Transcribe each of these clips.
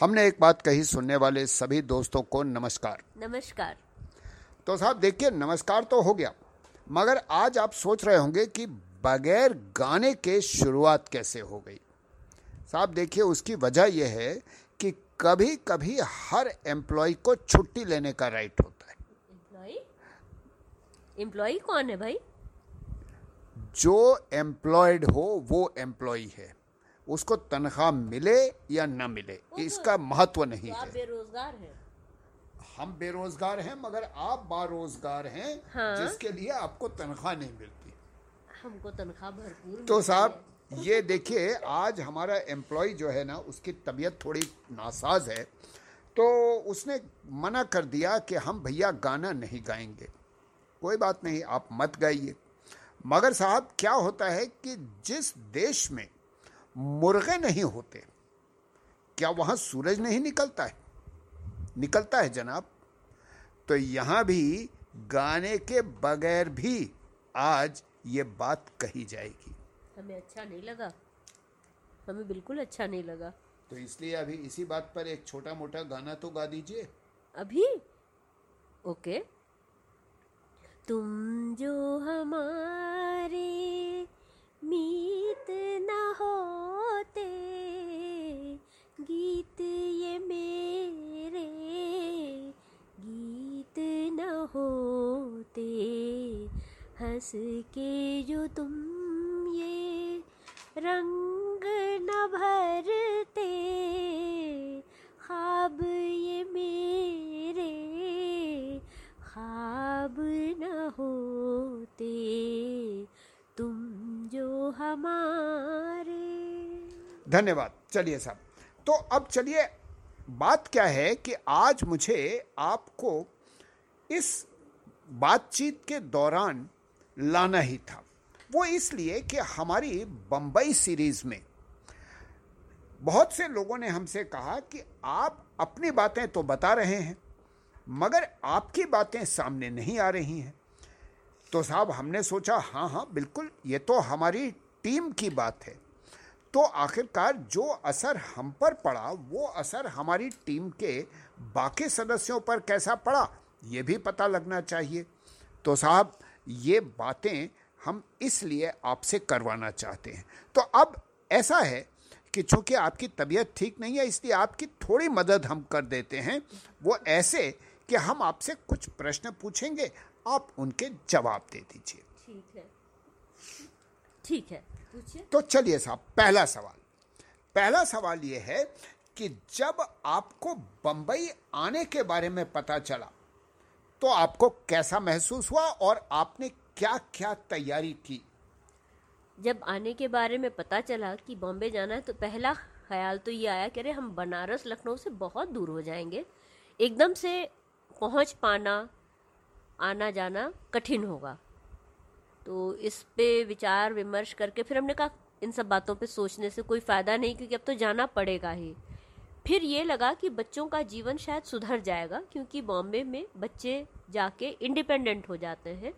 हमने एक बात कही सुनने वाले सभी दोस्तों को नमस्कार। नमस्कार। तो साहब देखिए नमस्कार तो हो गया मगर आज आप सोच रहे होंगे कि बगैर गाने के शुरुआत कैसे हो गई? साहब देखिए उसकी वजह यह है कि कभी कभी हर एम्प्लॉय को छुट्टी लेने का राइट होता है। एम्प्लॉय एम्प्लॉय कौन है भाई? जो एम्प्लॉयड हो वो एम्प्लॉय है। उसको तनख्वाह मिले या न मिले इसका महत्व नहीं तो है। बेरोजगार है। हम बेरोजगार हैं मगर आप बारोजगार हैं हाँ। जिसके लिए आपको तनख्वाह नहीं मिलती। हमको तनख्वाह भरपूर तो साहब ये देखिए आज हमारा एम्प्लॉय जो है ना उसकी तबीयत थोड़ी नासाज है तो उसने मना कर दिया कि हम भैया गाना नहीं गाएँगे। कोई बात नहीं आप मत गाइए। मगर साहब क्या होता है कि जिस देश में मुर्गे नहीं होते। क्या वहाँ सूरज नहीं निकलता है? निकलता है जनाब। तो यहाँ भी गाने के बगैर भी आज ये बात कही जाएगी। हमें अच्छा नहीं लगा। हमें बिल्कुल अच्छा नहीं लगा। तो इसलिए अभी इसी बात पर एक छोटा मोटा गाना तो गा दीजिए। अभी? ओके। तुम जो हमारे मीत न होते, गीत ये मेरे, गीत न होते। हंस के जो तुम ये रंग न भरते, ख्वाब ये मेरे, ख्वाब धन्यवाद। चलिए साहब। तो अब चलिए, बात क्या है कि आज मुझे आपको इस बातचीत के दौरान लाना ही था। वो इसलिए कि हमारी बम्बई सीरीज़ में बहुत से लोगों ने हमसे कहा कि आप अपनी बातें तो बता रहे हैं, मगर आपकी बातें सामने नहीं आ रही हैं। तो साहब, हमने सोचा हाँ हाँ बिल्कुल, ये तो हमारी टीम की बात है। तो आखिरकार जो असर हम पर पड़ा, वो असर हमारी टीम के बाकी सदस्यों पर कैसा पड़ा, ये भी पता लगना चाहिए। तो साहब, ये बातें हम इसलिए आपसे करवाना चाहते हैं। तो अब ऐसा है कि चूँकि आपकी तबीयत ठीक नहीं है, इसलिए आपकी थोड़ी मदद हम कर देते हैं। वो ऐसे कि हम आपसे कुछ प्रश्न पूछेंगे, आप उनके जवाब दे दीजिए। ठीक है। ठीक है। तो चलिए साहब पहला सवाल। पहला सवाल ये है कि जब आपको बंबई आने के बारे में पता चला तो आपको कैसा महसूस हुआ और आपने क्या क्या तैयारी की? जब आने के बारे में पता चला कि बॉम्बे जाना है तो पहला ख्याल तो ये आया कि अरे हम बनारस लखनऊ से बहुत दूर हो जाएँगे। एकदम से पहुँच पाना आना जाना कठिन होगा। तो इस पे विचार, विमर्श करके फिर हमने कहा, इन सब बातों पे सोचने से कोई फ़ायदा नहीं, क्योंकि अब तो जाना पड़ेगा ही। फिर ये लगा कि बच्चों का जीवन शायद सुधर जाएगा, क्योंकि बॉम्बे में बच्चे जाके इंडिपेंडेंट हो जाते हैं।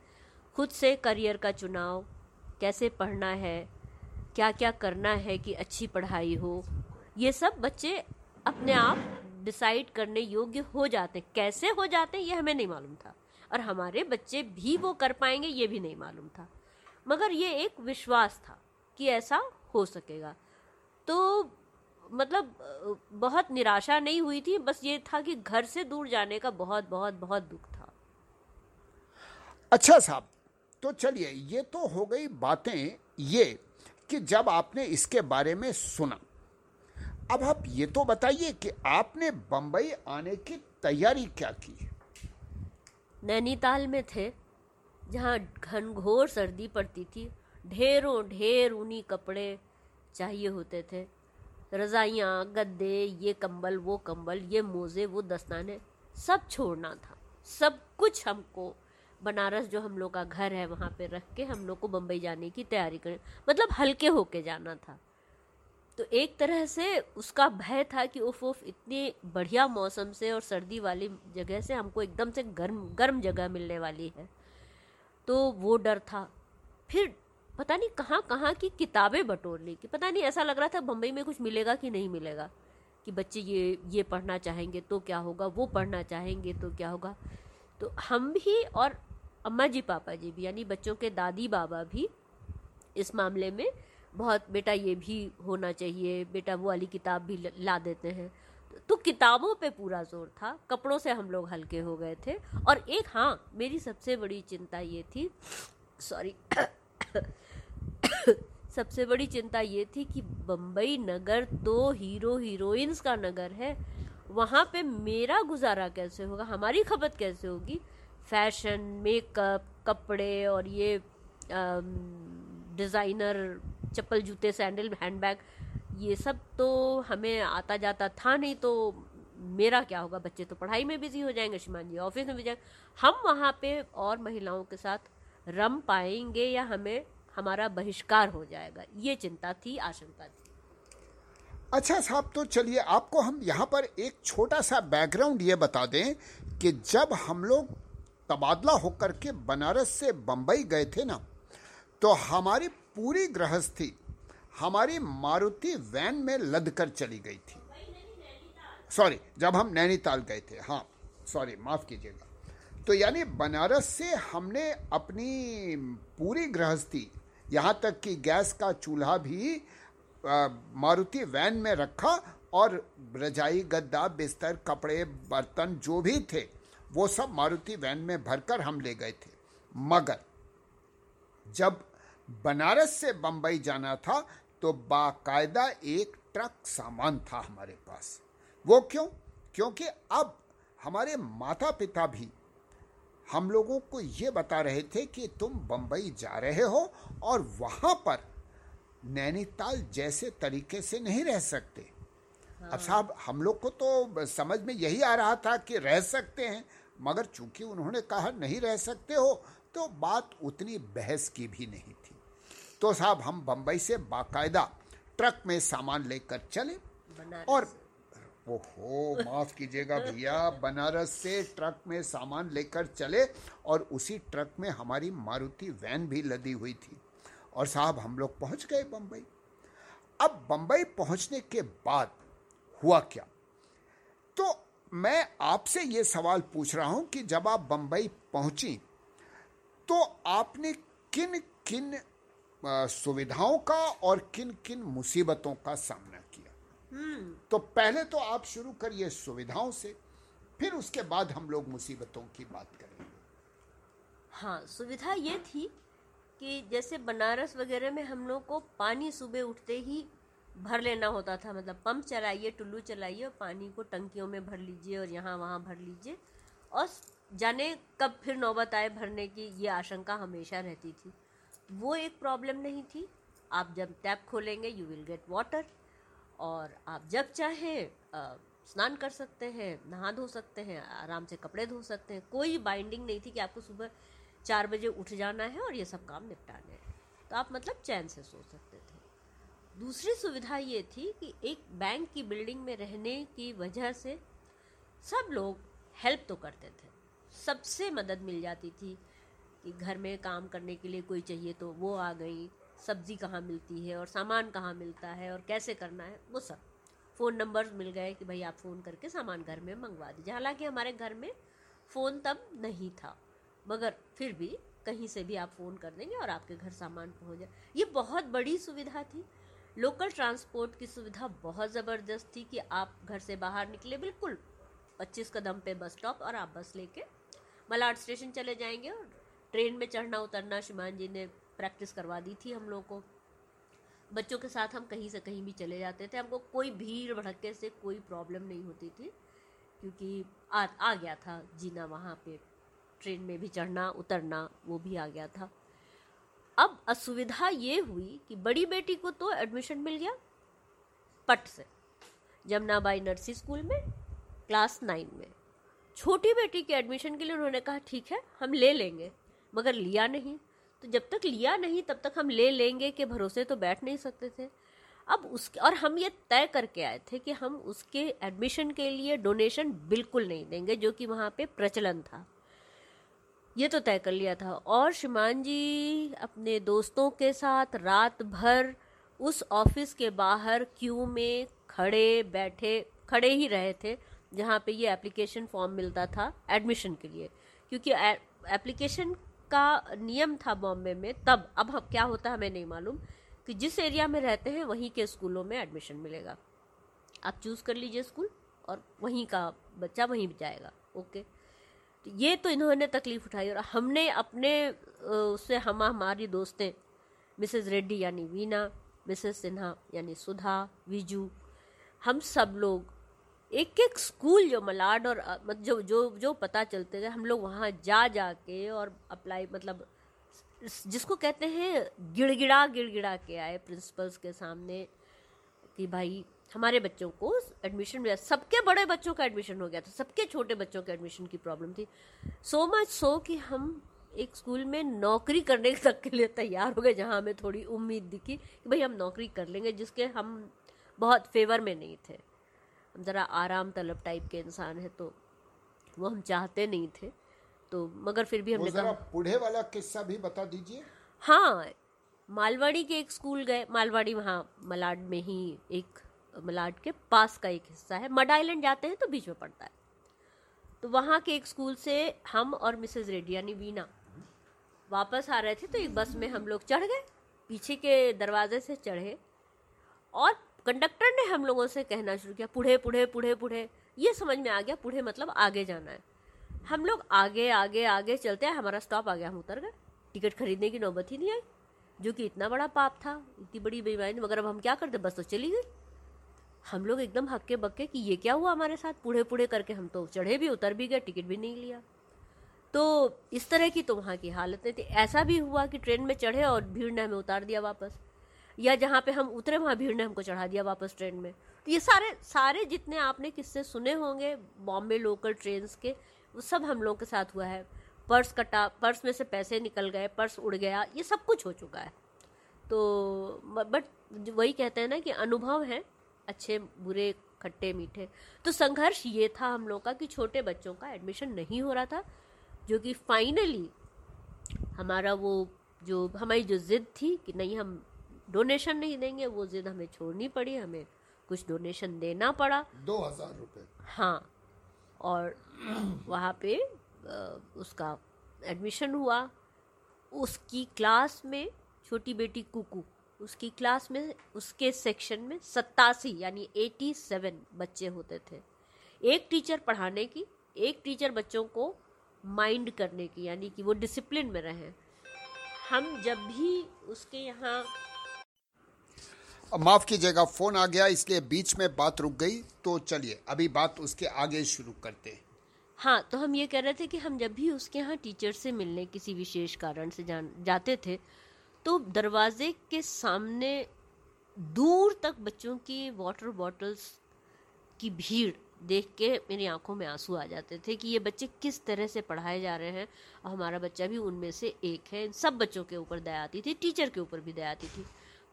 खुद से करियर का चुनाव, कैसे पढ़ना है क्या क्या करना है कि अच्छी पढ़ाई हो, ये सब बच्चे अपने आप डिसाइड करने योग्य हो जाते कैसे हो जाते ये हमें नहीं मालूम था। और हमारे बच्चे भी वो कर पाएँगे, ये भी नहीं मालूम था। मगर ये एक विश्वास था कि ऐसा हो सकेगा। तो मतलब बहुत निराशा नहीं हुई थी, बस ये था कि घर से दूर जाने का बहुत बहुत बहुत दुख था। अच्छा साहब तो चलिए, ये तो हो गई बातें ये कि जब आपने इसके बारे में सुना। अब आप ये तो बताइए कि आपने बंबई आने की तैयारी क्या की? नैनीताल में थे, जहाँ घनघोर सर्दी पड़ती थी। ढेरों, ढेर ऊनी कपड़े चाहिए होते थे। रजाइयाँ, गद्दे, ये कंबल, वो कंबल, ये मोज़े, वो दस्ताने, सब छोड़ना था। सब कुछ हमको, बनारस जो हम लोग का घर है, वहाँ पे रख के हम लोग को बम्बई जाने की तैयारी करें। मतलब हल्के होके जाना था। तो एक तरह से उसका भय था कि उफ उफ, इतनी बढ़िया मौसम से और सर्दी वाली जगह से हमको एकदम से गर्म गर्म जगह मिलने वाली है। तो वो डर था। फिर पता नहीं कहाँ कहाँ की किताबें बटोर ली कि पता नहीं ऐसा लग रहा था बम्बई में कुछ मिलेगा कि नहीं मिलेगा कि बच्चे ये ये पढ़ना चाहेंगे तो क्या होगा, वो पढ़ना चाहेंगे तो क्या होगा। तो हम भी और अम्मा जी, पापा जी भी, यानी बच्चों के दादी, बाबा भी इस मामले में बहुत बेटा ये भी होना चाहिए, बेटा वो वाली किताब भी ला देते हैं। तो किताबों पे पूरा ज़ोर था, कपड़ों से हम लोग हल्के हो गए थे। और एक हाँ मेरी सबसे बड़ी चिंता ये थी सॉरी सबसे बड़ी चिंता ये थी कि बम्बई नगर तो हीरो हीरोइंस का नगर है, वहाँ पे मेरा गुजारा कैसे होगा, हमारी खपत कैसे होगी? फ़ैशन, मेकअप, कपड़े और ये डिज़ाइनर चप्पल, जूते, सैंडल, हैंडबैग, ये सब तो हमें आता जाता था नहीं तो मेरा क्या होगा? बच्चे तो पढ़ाई में बिज़ी हो जाएँगे, श्रीमान जी ऑफ़िस में भी जाएँगे। हम वहाँ पे और महिलाओं के साथ रम पाएँगे या हमें हमारा बहिष्कार हो जाएगा? ये चिंता थी, आशंका थी। अच्छा साहब तो चलिए आपको हम यहाँ पर एक छोटा सा बैकग्राउंड ये बता दें कि जब हम लोग तबादला होकर के बनारस से बम्बई गए थे ना तो हमारी पूरी गृहस्थी हमारी मारुति वैन में लद कर चली गई थी। सॉरी जब हम नैनीताल गए थे। हाँ सॉरी माफ़ कीजिएगा। तो यानी बनारस से हमने अपनी पूरी गृहस्थी, यहाँ तक कि गैस का चूल्हा भी मारुति वैन में रखा और रजाई, गद्दा, बिस्तर, कपड़े, बर्तन जो भी थे, वो सब मारुति वैन में भरकर हम ले गए थे। मगर जब बनारस से बंबई जाना था तो बाकायदा एक ट्रक सामान था हमारे पास। वो क्यों? क्योंकि अब हमारे माता पिता भी हम लोगों को ये बता रहे थे कि तुम बंबई जा रहे हो और वहाँ पर नैनीताल जैसे तरीके से नहीं रह सकते। हाँ। अब साहब हम लोग को तो समझ में यही आ रहा था कि रह सकते हैं मगर चूँकि उन्होंने कहा नहीं रह सकते हो तो बात उतनी बहस की भी नहीं। तो साहब हम बम्बई से बाकायदा ट्रक में सामान लेकर चले। और ओहो माफ़ कीजिएगा भैया बनारस से ट्रक में सामान लेकर चले और उसी ट्रक में हमारी मारुति वैन भी लदी हुई थी। और साहब हम लोग पहुँच गए बम्बई अब बम्बई पहुँचने के बाद हुआ क्या? तो मैं आपसे ये सवाल पूछ रहा हूँ कि जब आप बम्बई पहुँची तो आपने किन किन सुविधाओं का और किन किन मुसीबतों का सामना किया। हम्म। तो पहले तो आप शुरू करिए सुविधाओं से फिर उसके बाद हम लोग मुसीबतों की बात करेंगे। हाँ सुविधा ये थी कि जैसे बनारस वगैरह में हम लोग को पानी सुबह उठते ही भर लेना होता था मतलब पंप चलाइए टुल्लू चलाइए और पानी को टंकियों में भर लीजिए और यहाँ वहाँ भर लीजिए। और जाने कब फिर नौबत आए भरने की ये आशंका हमेशा रहती थी। वो एक प्रॉब्लम नहीं थी। आप जब टैप खोलेंगे यू विल गेट वाटर और आप जब चाहें स्नान कर सकते हैं, नहा धो सकते हैं, आराम से कपड़े धो सकते हैं। कोई बाइंडिंग नहीं थी कि आपको सुबह चार बजे उठ जाना है और ये सब काम निपटाने हैं। तो आप मतलब चैन से सो सकते थे। दूसरी सुविधा ये थी कि एक बैंक की बिल्डिंग में रहने की वजह से सब लोग हेल्प तो करते थे। सबसे मदद मिल जाती थी। कि घर में काम करने के लिए कोई चाहिए तो वो आ गई, सब्ज़ी कहाँ मिलती है और सामान कहाँ मिलता है और कैसे करना है, वो सब। फ़ोन नंबर्स मिल गए कि भाई आप फ़ोन करके सामान घर में मंगवा दीजिए। हालाँकि हमारे घर में फ़ोन तब नहीं था, मगर फिर भी कहीं से भी आप फ़ोन कर देंगे और आपके घर सामान पहुँच जाए। ये बहुत बड़ी सुविधा थी। लोकल ट्रांसपोर्ट की सुविधा बहुत ज़बरदस्त थी कि आप घर से बाहर निकले, बिल्कुल पच्चीस कदम पे बस स्टॉप और आप बस लेके मलाड स्टेशन चले जाएँगे और ट्रेन में चढ़ना, उतरना शुमान जी ने प्रैक्टिस करवा दी थी हम लोग को। बच्चों के साथ हम कहीं से कहीं भी चले जाते थे, हमको कोई भीड़ भड़के से कोई प्रॉब्लम नहीं होती थी, क्योंकि आ आ गया था जीना वहाँ पे। ट्रेन में भी चढ़ना, उतरना, वो भी आ गया था। अब असुविधा ये हुई कि बड़ी बेटी को तो एडमिशन मिल गया पट से, जमुनाबाई नर्सी स्कूल में क्लास नाइन में। छोटी बेटी के एडमिशन के लिए उन्होंने कहा, ठीक है, हम ले लेंगे। मगर लिया नहीं। तो जब तक लिया नहीं, तब तक हम ले लेंगे के भरोसे तो बैठ नहीं सकते थे। अब उसके, और हम ये तय करके आए थे कि हम उसके एडमिशन के लिए डोनेशन बिल्कुल नहीं देंगे, जो कि वहाँ पे प्रचलन था। ये तो तय कर लिया था। और श्रीमान जी अपने दोस्तों के साथ रात भर उस ऑफ़िस के बाहर क्यू में खड़े बैठे, खड़े ही रहे थे, जहाँ पे ये एप्लीकेशन फॉर्म मिलता था एडमिशन के लिए। क्योंकि एप्लीकेशन का नियम था बॉम्बे में तब। अब हम क्या होता है हमें नहीं मालूम कि जिस एरिया में रहते हैं, वहीं के स्कूलों में एडमिशन मिलेगा। आप चूज़ कर लीजिए स्कूल और वहीं का बच्चा वहीं जाएगा। ओके तो ये तो इन्होंने तकलीफ़ उठाई और हमने अपने उससे हम हमारी दोस्तें मिसेस रेड्डी यानी वीना मिसेस सिन्हा यानी सुधा, विजू, हम सब लोग एक एक स्कूल जो मलाड और जो जो जो पता चलते थे, हम लोग वहाँ जा जा के और अप्लाई मतलब जिसको कहते हैं, गिड़गिड़ा गिड़गिड़ा के आए प्रिंसिपल्स के सामने कि भाई, हमारे बच्चों को एडमिशन मिला। सबके बड़े बच्चों का एडमिशन हो गया था, सबके छोटे बच्चों के एडमिशन की प्रॉब्लम थी। सो मच सो कि हम एक स्कूल में नौकरी करने तक के लिए तैयार हो गए, जहाँ हमें थोड़ी उम्मीद दिखी कि भाई, हम नौकरी कर लेंगे, जिसके हम बहुत फेवर में नहीं थे। ज़रा आराम तलब टाइप के इंसान है तो वो हम चाहते नहीं थे। तो मगर फिर भी हमने कहा बूढ़े वाला किस्सा भी बता दीजिए। हाँ मालवाड़ी के एक स्कूल गए मालवाड़ी वहाँ मलाड में ही एक मलाड के पास का एक हिस्सा है। मड आइलैंड जाते हैं तो बीच में पड़ता है। तो वहाँ के एक स्कूल से हम और मिसेज रेड्डी यानी वीना वापस आ रहे थे तो एक बस में हम लोग चढ़ गए। पीछे के दरवाजे से चढ़े और कंडक्टर ने हम लोगों से कहना शुरू किया, पुढ़े पुढ़े पुढ़े पुढ़े। ये समझ में आ गया, पुढ़े मतलब आगे जाना है। हम लोग आगे आगे आगे चलते हैं, हमारा स्टॉप आ गया, हम उतर गए। टिकट खरीदने की नौबत ही नहीं आई, जो कि इतना बड़ा पाप था, इतनी बड़ी बेईमानी, मगर अब हम क्या करते, बस तो चली गई। हम लोग एकदम हक्के बक्के कि ये क्या हुआ हमारे साथ, पुढ़े पुढ़े करके हम तो चढ़े भी, उतर भी गए, टिकट भी नहीं लिया। तो इस तरह की तो वहाँ की हालतें थी। ऐसा भी हुआ कि ट्रेन में चढ़े और भीड़ ने हमें उतार दिया वापस। या जहाँ पे हम उतरे, वहाँ भीड़ ने हमको चढ़ा दिया वापस ट्रेन में। तो ये सारे सारे जितने आपने किस्से सुने होंगे, बॉम्बे लोकल ट्रेन के, वो सब हम लोग के साथ हुआ है। पर्स कटा, पर्स में से पैसे निकल गए, पर्स उड़ गया, ये सब कुछ हो चुका है। तो बट वही कहते हैं ना कि अनुभव है, अच्छे, बुरे, खट्टे, मीठे। तो संघर्ष ये था हम लोग का कि छोटे बच्चों का एडमिशन नहीं हो रहा था, जो कि फाइनली हमारा वो जो, हमारी जो ज़िद थी कि नहीं, हम डोनेशन नहीं देंगे वो जिद हमें छोड़नी पड़ी हमें कुछ डोनेशन देना पड़ा। दो हज़ार रुपये हाँ और वहाँ पे उसका एडमिशन हुआ। उसकी क्लास में छोटी बेटी कुकू उसकी क्लास में उसके सेक्शन में सत्तासी यानी एटी सेवन बच्चे होते थे। एक टीचर पढ़ाने की एक टीचर बच्चों को माइंड करने की यानी कि वो डिसिप्लिन में रहें। हम जब भी उसके यहाँ माफ़ कीजिएगा, फ़ोन आ गया, इसलिए बीच में बात रुक गई तो चलिए, अभी बात उसके आगे शुरू करते हैं। हाँ तो हम ये कह रहे थे कि हम जब भी उसके यहाँ टीचर से मिलने किसी विशेष कारण से जान, जाते थे तो दरवाजे के सामने दूर तक बच्चों की वाटर बॉटल्स की भीड़ देख के मेरी आँखों में आँसू आ जाते थे कि ये बच्चे किस तरह से पढ़ाए जा रहे हैं। और हमारा बच्चा भी उनमें से एक है सब बच्चों के ऊपर दया आती थी, टीचर के ऊपर भी दया आती थी।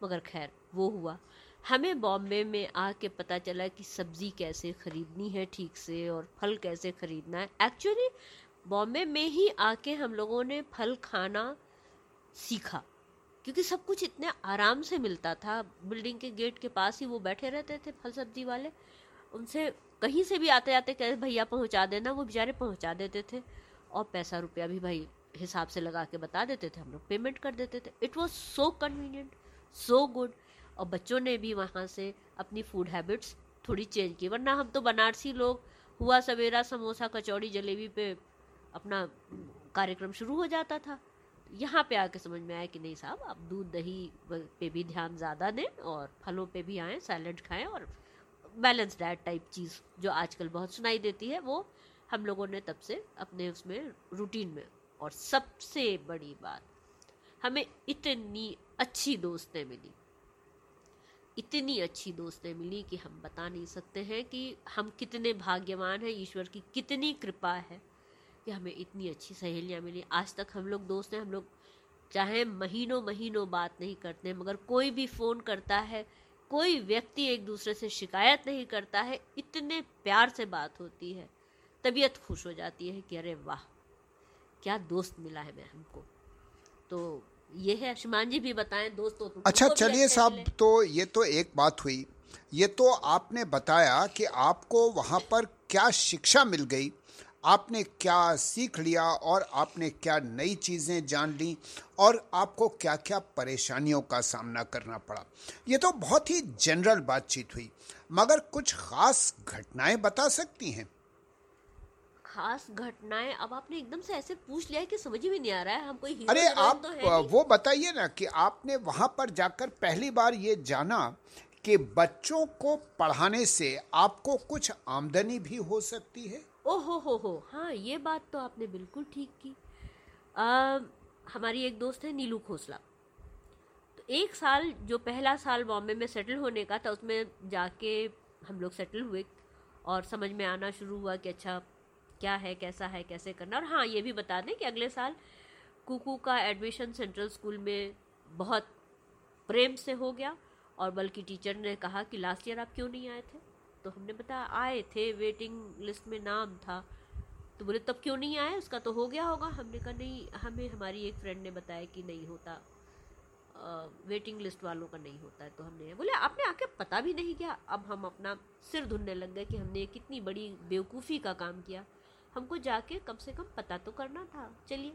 मगर खैर, वो हुआ। हमें बॉम्बे में आके पता चला कि सब्ज़ी कैसे ख़रीदनी है ठीक से और फल कैसे ख़रीदना है। एक्चुअली बॉम्बे में ही आके हम लोगों ने फल खाना सीखा, क्योंकि सब कुछ इतने आराम से मिलता था। बिल्डिंग के गेट के पास ही वो बैठे रहते थे फल सब्ज़ी वाले। उनसे कहीं से भी आते आते कहे, भैया, पहुँचा देना। वो बेचारे पहुँचा देते थे और पैसा रुपया भी भाई हिसाब से लगा के बता देते थे, हम लोग पेमेंट कर देते थे। It was so convenient so good और बच्चों ने भी वहाँ से अपनी फ़ूड हैबिट्स थोड़ी चेंज की। वरना हम तो बनारसी लोग, हुआ सवेरा, समोसा, कचौड़ी, जलेबी पे अपना कार्यक्रम शुरू हो जाता था। यहाँ पे आके समझ में आया कि नहीं साहब, आप दूध, दही पे भी ध्यान ज़्यादा दें और फलों पे भी आएँ सैलड खाएँ और बैलेंस डाइट टाइप चीज़ जो आजकल बहुत सुनाई देती है, वो हम लोगों ने तब से अपने उसमें रूटीन में। और सबसे बड़ी बात हमें इतनी अच्छी दोस्तें मिली। इतनी अच्छी दोस्तें मिली कि हम बता नहीं सकते हैं कि हम कितने भाग्यवान हैं, ईश्वर की कितनी कृपा है कि हमें इतनी अच्छी सहेलियाँ मिली। आज तक हम लोग दोस्त हैं, हम लोग चाहे महीनों महीनों बात नहीं करते, मगर कोई भी फ़ोन करता है, कोई व्यक्ति एक दूसरे से शिकायत नहीं करता है, इतने प्यार से बात होती है, तबीयत खुश हो जाती है कि अरे वाह, क्या दोस्त मिला है मैं हमको। तो ये है शुमान जी भी बताएँ दोस्तों अच्छा चलिए साहब तो ये तो एक बात हुई। ये तो आपने बताया कि आपको वहाँ पर क्या शिक्षा मिल गई आपने क्या सीख लिया और आपने क्या नई चीज़ें जान ली और आपको क्या क्या परेशानियों का सामना करना पड़ा। ये तो बहुत ही जनरल बातचीत हुई मगर कुछ खास घटनाएँ बता सकती हैं? खास घटनाएँ अब आपने एकदम से ऐसे पूछ लिया है कि समझ ही नहीं आ रहा है हम कोई अरे आप तो वो बताइए ना कि आपने वहाँ पर जाकर पहली बार ये जाना कि बच्चों को पढ़ाने से आपको कुछ आमदनी भी हो सकती है? ओहो हो हो। हाँ ये बात तो आपने बिल्कुल ठीक की। आ, हमारी एक दोस्त है नीलू खोसला। तो एक साल जो पहला साल बॉम्बे में सेटल होने का था उसमें जाके हम लोग सेटल हुए और समझ में आना शुरू हुआ कि अच्छा क्या है, कैसा है, कैसे करना और हाँ ये भी बता दें कि अगले साल कुकू का एडमिशन सेंट्रल स्कूल में बहुत प्रेम से हो गया और बल्कि टीचर ने कहा कि लास्ट ईयर आप क्यों नहीं आए थे? तो हमने बताया, आए थे वेटिंग लिस्ट में नाम था। तो बोले, तब क्यों नहीं आए? उसका तो हो गया होगा। हमने कहा, नहीं, हमें, हमारी एक फ्रेंड ने बताया कि नहीं होता। वेटिंग लिस्ट वालों का नहीं होता है। तो हमने बोले, आपने आके पता भी नहीं किया? अब हम अपना सिर धुनने लग गए कि हमने कितनी बड़ी बेवकूफ़ी का काम किया। हमको जाके कम से कम पता तो करना था। चलिए।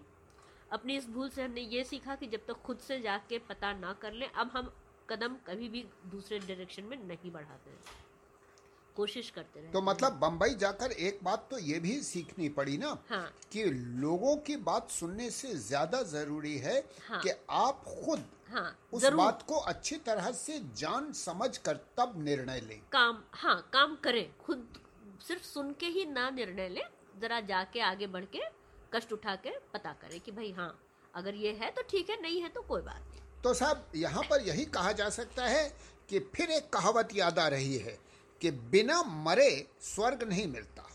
अपनी इस भूल से हमने ये सीखा कि जब तक तो खुद से जाके पता ना कर लें अब हम कदम कभी भी दूसरे डायरेक्शन में नहीं बढ़ाते हैं। कोशिश करते रहे। तो मतलब बम्बई जाकर एक बात तो ये भी सीखनी पड़ी ना हाँ। कि लोगों की बात सुनने से ज़्यादा ज़रूरी है हाँ। कि आप खुद हाँ, उस बात को अच्छी तरह से जान समझ कर तब निर्णय लें। काम हाँ काम करें। खुद सिर्फ़ सुन के ही ना निर्णय लें जरा जाके आगे बढ़ के कष्ट उठा के पता करें कि भाई हाँ अगर ये है तो ठीक है नहीं है तो कोई बात नहीं। तो साहब यहाँ पर यही कहा जा सकता है कि फिर एक कहावत याद आ रही है कि बिना मरे स्वर्ग नहीं मिलता।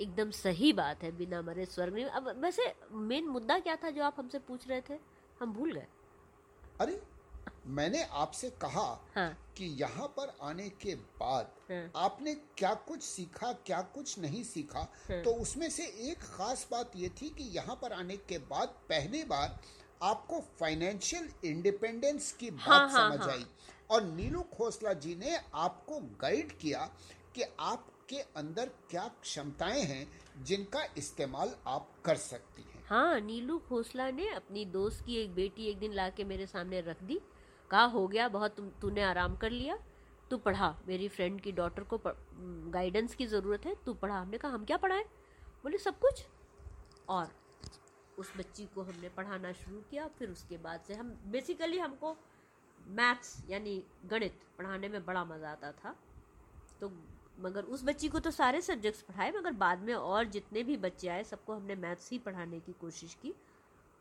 एकदम सही बात है बिना मरे स्वर्ग नहीं अब वैसे मेन मुद्दा क्या था जो आप हमसे पूछ रहे थे? हम भूल गए। अरे मैंने आपसे कहा हाँ। कि यहाँ पर आने के बाद हाँ। आपने क्या कुछ सीखा क्या कुछ नहीं सीखा हाँ। तो उसमें से एक खास बात ये थी कि यहाँ पर आने के बाद पहली बार आपको फाइनेंशियल इंडिपेंडेंस की बात हाँ, हाँ, समझ हाँ, आई और नीलू खोसला जी ने आपको गाइड किया कि आपके अंदर क्या क्षमताएँ हैं जिनका इस्तेमाल आप कर सकती हैं हाँ नीलू खोसला ने अपनी दोस्त की एक बेटी एक दिन लाके मेरे सामने रख दी कहा हो गया, बहुत तूने आराम कर लिया। तू पढ़ा, मेरी फ्रेंड की डॉटर को गाइडेंस की ज़रूरत है, तू पढ़ा। हमने कहा, हम क्या पढ़ाएँ? बोले, सब कुछ। और उस बच्ची को हमने पढ़ाना शुरू किया, फिर उसके बाद से हम बेसिकली हमको मैथ्स यानी गणित पढ़ाने में बड़ा मज़ा आता था। तो मगर उस बच्ची को तो सारे सब्जेक्ट्स पढ़ाए, मगर बाद में और जितने भी बच्चे आए, सबको हमने मैथ्स ही पढ़ाने की कोशिश की।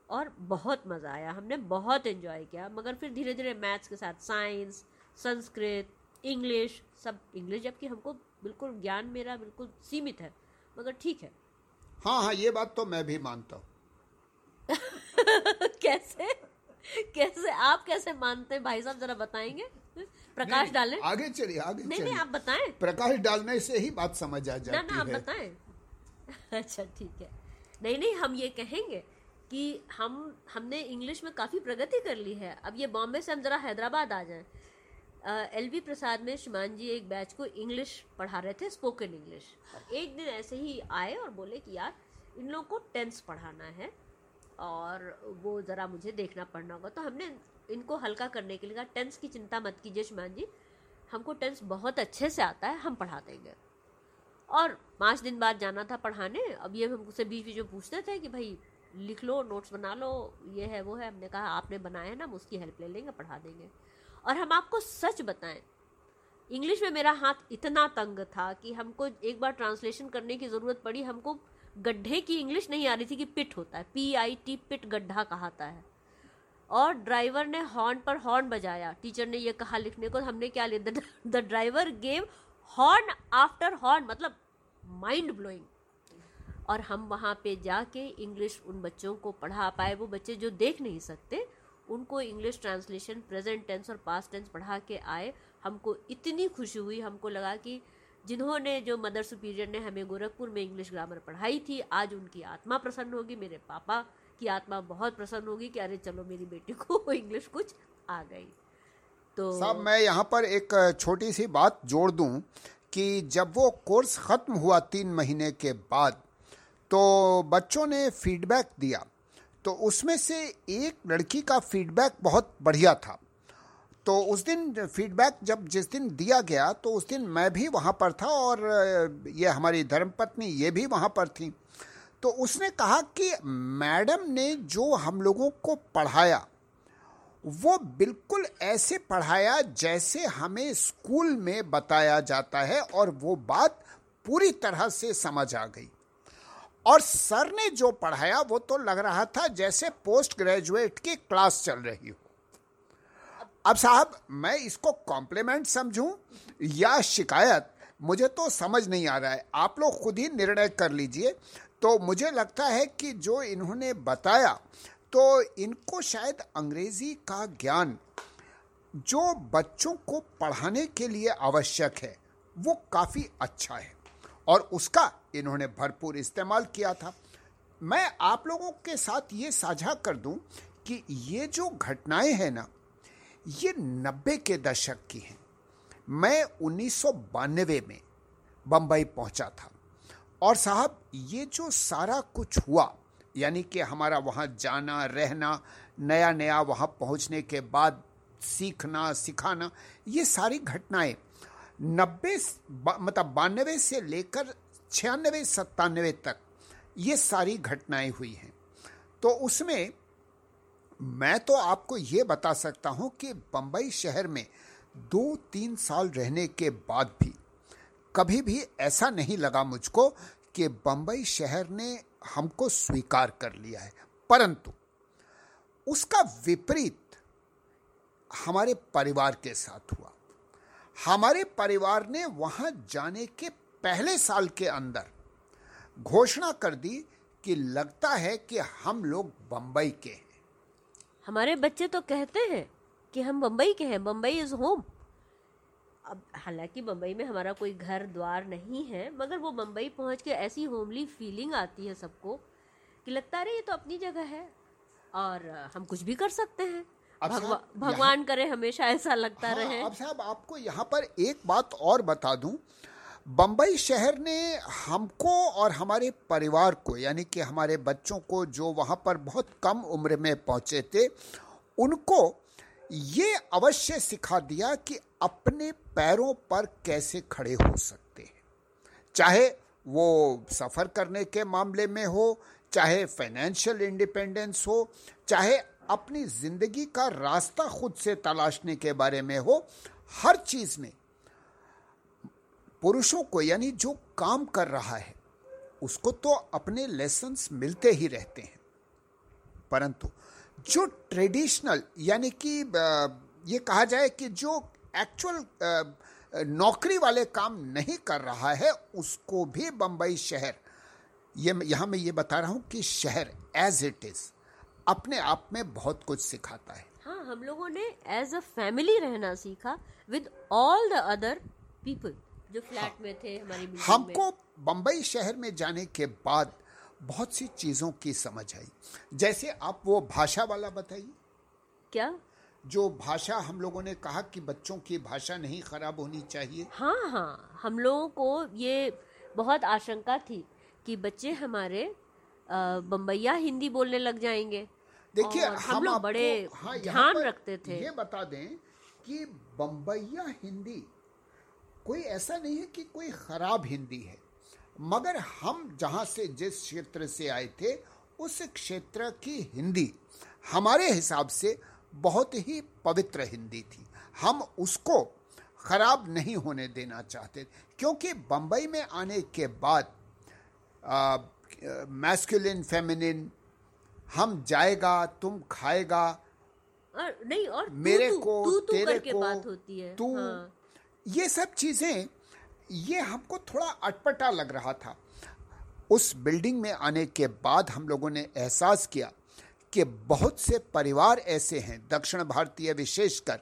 और बहुत मज़ा आया हमने बहुत इन्जॉय किया मगर फिर धीरे धीरे मैथ्स के साथ साइंस संस्कृत इंग्लिश सब इंग्लिश जबकि हमको बिल्कुल ज्ञान मेरा बिल्कुल सीमित है मगर ठीक है। हाँ हाँ ये बात तो मैं भी मानता हूँ। कैसे? कैसे? आप कैसे मानते हैं? भाई साहब जरा बताएँगे? प्रकाश डालें आगे चलिए आगे नहीं नहीं आप बताएँ। प्रकाश डालने से ही बात समझ आ जाती ना ना आप बताएँ। अच्छा ठीक है। नहीं नहीं हम ये कहेंगे कि हम, हमने इंग्लिश में काफ़ी प्रगति कर ली है। अब ये बॉम्बे से हम ज़रा हैदराबाद आ जाएँ। एल वी प्रसाद में शुमान जी एक बैच को इंग्लिश पढ़ा रहे थे, स्पोकन इंग्लिश। और एक दिन ऐसे ही आए और बोले कि यार, इन लोगों को टेंस पढ़ाना है और वो ज़रा मुझे देखना पड़ना होगा। तो हमने इनको हल्का करने के लिए कहा, टेंस की चिंता मत कीजिए शुमान जी। हमको टेंस बहुत अच्छे से आता है, हम पढ़ा देंगे। और पाँच दिन बाद जाना था पढ़ाने। अब ये हमसे बीच बीच में पूछते थे कि भाई लिख लो नोट्स बना लो, ये है, वो है, हमने कहा, आपने बनाया ना, हम उसकी हेल्प ले लेंगे, पढ़ा देंगे। और हम आपको सच बताएँ इंग्लिश में मेरा हाथ इतना तंग था कि हमको एक बार ट्रांसलेशन करने की ज़रूरत पड़ी, हमको गड्ढे की इंग्लिश नहीं आ रही थी कि पिट होता है पी आई टी पिट गड्ढा कहाता है। और ड्राइवर ने हॉर्न पर हॉर्न बजाया। टीचर ने ये कहा लिखने को, हमने क्या लिया? The driver gave horn after horn मतलब माइंड ब्लोइंग और हम वहाँ पे जाके इंग्लिश उन बच्चों को पढ़ा पाए। वो बच्चे जो देख नहीं सकते, उनको इंग्लिश ट्रांसलेशन प्रेजेंट टेंस और पास्ट टेंस पढ़ा के आए। हमको इतनी खुशी हुई, हमको लगा कि जिन्होंने जो मदर सुपीरियर ने हमें गोरखपुर में इंग्लिश ग्रामर पढ़ाई थी, आज उनकी आत्मा प्रसन्न होगी। मेरे पापा की आत्मा बहुत प्रसन्न होगी कि अरे चलो मेरी बेटी को इंग्लिश कुछ आ गई। तो साहब, मैं यहाँ पर एक छोटी सी बात जोड़ दूँ कि जब वो कोर्स ख़त्म हुआ तीन महीने के बाद तो बच्चों ने फीडबैक दिया। तो उसमें से एक लड़की का फीडबैक बहुत बढ़िया था। तो उस दिन फीडबैक जब जिस दिन दिया गया तो उस दिन मैं भी वहाँ पर था और ये हमारी धर्मपत्नी ये भी वहाँ पर थी। तो उसने कहा कि मैडम ने जो हम लोगों को पढ़ाया, वो बिल्कुल ऐसे पढ़ाया जैसे हमें स्कूल में बताया जाता है और वो बात पूरी तरह से समझ आ गई। और सर ने जो पढ़ाया, वो तो लग रहा था जैसे पोस्ट ग्रेजुएट की क्लास चल रही हो। अब साहब, मैं इसको कॉम्प्लीमेंट समझूं या शिकायत, मुझे तो समझ नहीं आ रहा है। आप लोग खुद ही निर्णय कर लीजिए। तो मुझे लगता है कि जो इन्होंने बताया तो इनको शायद अंग्रेज़ी का ज्ञान, जो बच्चों को पढ़ाने के लिए आवश्यक है, वो काफ़ी अच्छा है। और उसका इन्होंने भरपूर इस्तेमाल किया था। मैं आप लोगों के साथ ये साझा कर दूँ कि ये जो घटनाएँ हैं ना, ये नब्बे के दशक की हैं। मैं उन्नीस सौ बानवे में बम्बई पहुँचा था और साहब, ये जो सारा कुछ हुआ, यानी कि हमारा वहाँ जाना, रहना नया नया वहाँ पहुँचने के बाद सीखना, सिखाना, ये सारी घटनाएँ नब्बे मतलब बानवे से लेकर छियानवे सत्तानवे तक ये सारी घटनाएँ हुई हैं। तो उसमें मैं तो आपको ये बता सकता हूँ कि बम्बई शहर में दो तीन साल रहने के बाद भी कभी भी ऐसा नहीं लगा मुझको कि बम्बई शहर ने हमको स्वीकार कर लिया है। परंतु उसका विपरीत हमारे परिवार के साथ हुआ। हमारे परिवार ने वहाँ जाने के पहले साल के अंदर घोषणा कर दी कि लगता है कि हम लोग बंबई के हैं। हमारे बच्चे तो कहते हैं कि हम बंबई के हैं बंबई इज़ होम अब हालाँकि बम्बई में हमारा कोई घर द्वार नहीं है मगर वो बम्बई पहुँच के ऐसी होमली फीलिंग आती है सबको कि लगता है ये तो अपनी जगह है। और हम कुछ भी कर सकते हैं। भगवा, भगवान करे हमेशा ऐसा लगता हाँ, रहे। अब साहब आपको यहाँ पर एक बात और बता दूँ बम्बई शहर ने हमको और हमारे परिवार को, यानी कि हमारे बच्चों को जो वहाँ पर बहुत कम उम्र में पहुँचे थे, उनको ये अवश्य सिखा दिया कि अपने पैरों पर कैसे खड़े हो सकते हैं। चाहे वो सफ़र करने के मामले में हो, चाहे फाइनेंशियल इंडिपेंडेंस हो, चाहे अपनी ज़िंदगी का रास्ता खुद से तलाशने के बारे में हो, हर चीज़ में पुरुषों को, यानी जो काम कर रहा है, उसको तो अपने लेसन्स मिलते ही रहते हैं। परंतु जो ट्रेडिशनल यानी कि ये कहा जाए कि जो एक्चुअल नौकरी वाले काम नहीं कर रहा है, उसको भी बम्बई शहर, ये यहाँ मैं ये बता रहा हूँ कि शहर एज इट इज़ अपने आप में बहुत कुछ सिखाता है। हाँ हम लोगों ने एज अ फैमिली रहना सीखा with all the other people जो फ्लैट हाँ, में थे हमारी हमको बम्बई शहर में जाने के बाद बहुत सी चीज़ों की समझ आई। जैसे आप वो भाषा वाला बताइए। क्या? जो भाषा हम लोगों ने कहा कि बच्चों की भाषा नहीं खराब होनी चाहिए। हाँ हाँ। हम लोगों को ये बहुत आशंका थी कि बच्चे हमारे बम्बैया हिंदी बोलने लग जाएँगे। देखिए हम, हम लोग बड़े हाँ, ध्यान रखते थे। ये बता दें कि बम्बैया हिंदी कोई ऐसा नहीं है कि कोई खराब हिंदी है। मगर हम जहाँ से जिस क्षेत्र से आए थे उस क्षेत्र की हिंदी हमारे हिसाब से बहुत ही पवित्र हिंदी थी। हम उसको खराब नहीं होने देना चाहते क्योंकि बम्बई में आने के बाद मैस्कुलिन फेमिनिन हम जाएगा तुम खाएगा। और नहीं और मेरे तू, को तू, तू तेरे को बात होती है तू हाँ। ये सब चीज़ें, ये हमको थोड़ा अटपटा लग रहा था। उस बिल्डिंग में आने के बाद हम लोगों ने एहसास किया कि बहुत से परिवार ऐसे हैं, दक्षिण भारतीय विशेषकर,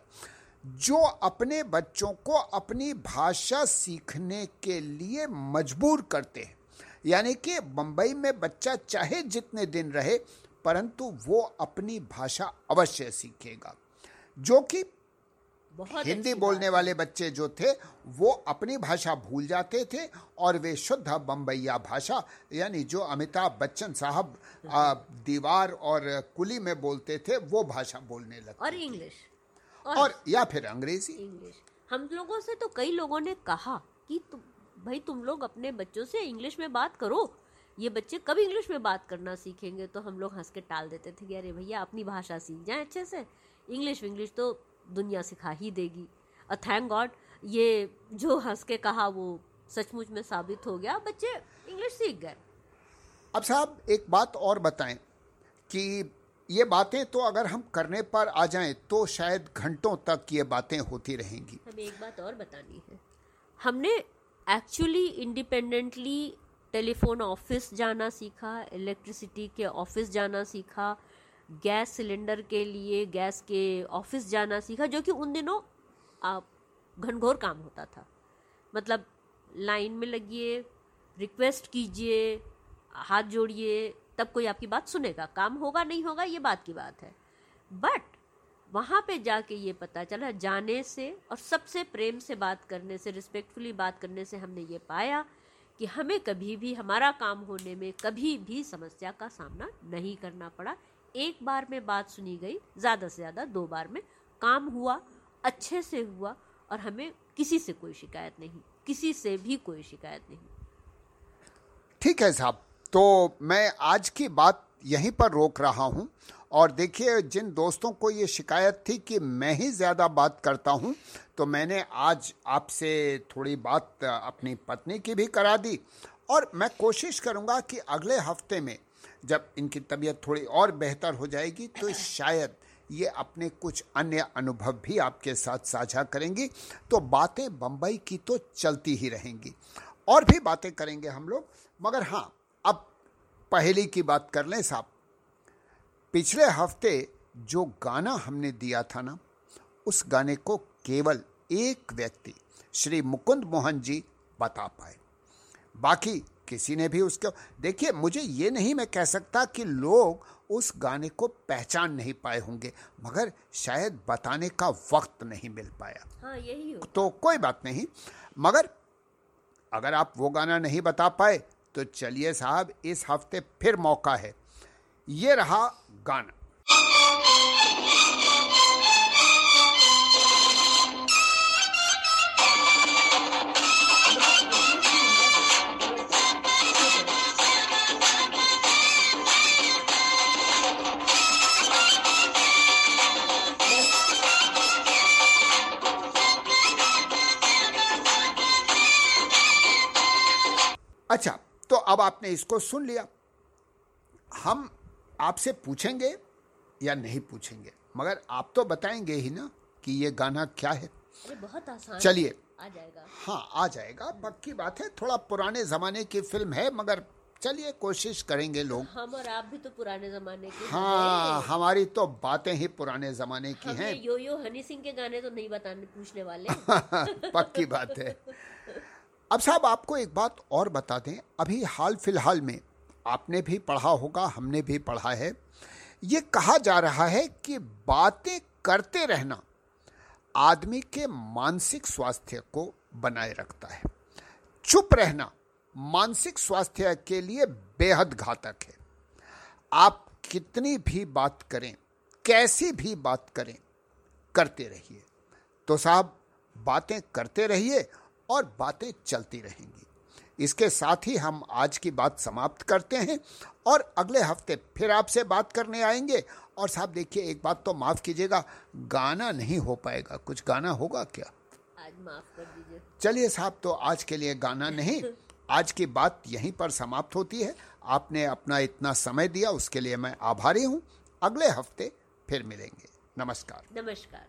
जो अपने बच्चों को अपनी भाषा सीखने के लिए मजबूर करते हैं। यानी कि बम्बई में बच्चा चाहे जितने दिन रहे, परंतु वो अपनी भाषा अवश्य सीखेगा। जो कि हिंदी बोलने वाले बच्चे जो थे वो अपनी भाषा भूल जाते थे और वे शुद्ध बम्बैया भाषा यानी जो अमिताभ बच्चन साहब दीवार और कुली में बोलते थे वो भाषा बोलने लगते और इंग्लिश। और या फिर अंग्रेज़ी। इंग्लिश। हम लोगों से तो कई लोगों ने कहा कि तुम भाई तुम लोग अपने बच्चों से इंग्लिश में बात करो। ये बच्चे कब इंग्लिश में बात करना सीखेंगे? तो हम लोग हंस के टाल देते थे कि अरे भैया अपनी भाषा सीख जाए अच्छे से। इंग्लिश इंग्लिश तो दुनिया सिखा ही देगी। और थैंक गॉड ये जो हंस के कहा वो सचमुच में साबित हो गया। बच्चे इंग्लिश सीख गए। अब साहब एक बात और बताएँ कि ये बातें तो अगर हम करने पर आ जाएँ तो शायद घंटों तक ये बातें होती रहेंगी। हमें एक बात और बतानी है। हमने एक्चुअली इंडिपेंडेंटली टेलीफोन ऑफ़िस जाना सीखा इलेक्ट्रिसिटी के ऑफ़िस जाना सीखा गैस सिलेंडर के लिए गैस के ऑफ़िस जाना सीखा, जो कि उन दिनों घनघोर काम होता था। मतलब लाइन में लगिए, रिक्वेस्ट कीजिए, हाथ जोड़िए, तब कोई आपकी बात सुनेगा। काम होगा, नहीं होगा, ये बात की बात है। बट वहाँ पे जाके ये पता चला, जाने से और सबसे प्रेम से बात करने से, रिस्पेक्टफुली बात करने से हमने ये पाया कि हमें कभी भी, हमारा काम होने में कभी भी समस्या का सामना नहीं करना पड़ा। एक बार में बात सुनी गई, ज़्यादा से ज़्यादा दो बार में। काम हुआ, अच्छे से हुआ और हमें किसी से कोई शिकायत नहीं, किसी से भी कोई शिकायत नहीं। ठीक है साहब तो मैं आज की बात यहीं पर रोक रहा हूँ और देखिए, जिन दोस्तों को ये शिकायत थी कि मैं ही ज़्यादा बात करता हूँ तो मैंने आज आपसे थोड़ी बात अपनी पत्नी की भी करा दी। और मैं कोशिश करूँगा कि अगले हफ़्ते में जब इनकी तबीयत थोड़ी और बेहतर हो जाएगी तो शायद ये अपने कुछ अन्य अनुभव भी आपके साथ साझा करेंगी। तो बातें बम्बई की तो चलती ही रहेंगी। और भी बातें करेंगे हम लोग, मगर हाँ अब पहली की बात कर लें साहब। पिछले हफ़्ते जो गाना हमने दिया था ना, उस गाने को केवल एक व्यक्ति, श्री मुकुंद मोहन जी बता पाए। बाकी किसी ने भी उसको देखिए मुझे ये नहीं मैं कह सकता कि लोग उस गाने को पहचान नहीं पाए होंगे मगर शायद बताने का वक्त नहीं मिल पाया। हाँ यही हो तो कोई बात नहीं मगर अगर आप वो गाना नहीं बता पाए तो चलिए साहब इस हफ़्ते फिर मौका है। ये रहा गाना। अच्छा तो अब आपने इसको सुन लिया। हम आपसे पूछेंगे या नहीं पूछेंगे? मगर आप तो बताएँगे ही ना कि ये गाना क्या है। बहुत आसान चलिए। आ जाएगा। हाँ आ जाएगा। पक्की बात है थोड़ा पुराने जमाने की फ़िल्म है मगर चलिए कोशिश करेंगे लोग। हम और आप भी तो पुराने जमाने के हाँ। हमारी तो बातें ही पुराने जमाने की हैं। यो यो हनी सिंह के गाने तो नहीं बताने पूछने वाले। पक्की बात है। अब साहब, आपको एक बात और बता दें। अभी हाल फ़िलहाल में आपने भी पढ़ा होगा, हमने भी पढ़ा है। ये कहा जा रहा है कि बातें करते रहना आदमी के मानसिक स्वास्थ्य को बनाए रखता है। चुप रहना मानसिक स्वास्थ्य के लिए बेहद घातक है। आप कितनी भी बात करें, कैसी भी बात करें, करते रहिए। तो साहब, बातें करते रहिए और बातें चलती रहेंगी। इसके साथ ही हम आज की बात समाप्त करते हैं और अगले हफ़्ते फिर आपसे बात करने आएँगे। और साहब देखिए एक बात तो माफ़ कीजिएगा गाना नहीं हो पाएगा। कुछ गाना होगा क्या? आज माफ़ कर दीजिए। चलिए साहब तो आज के लिए गाना नहीं आज की बात यहीं पर समाप्त होती है। आपने अपना इतना समय दिया उसके लिए मैं आभारी हूँ। अगले हफ़्ते फिर मिलेंगे। नमस्कार। नमस्कार।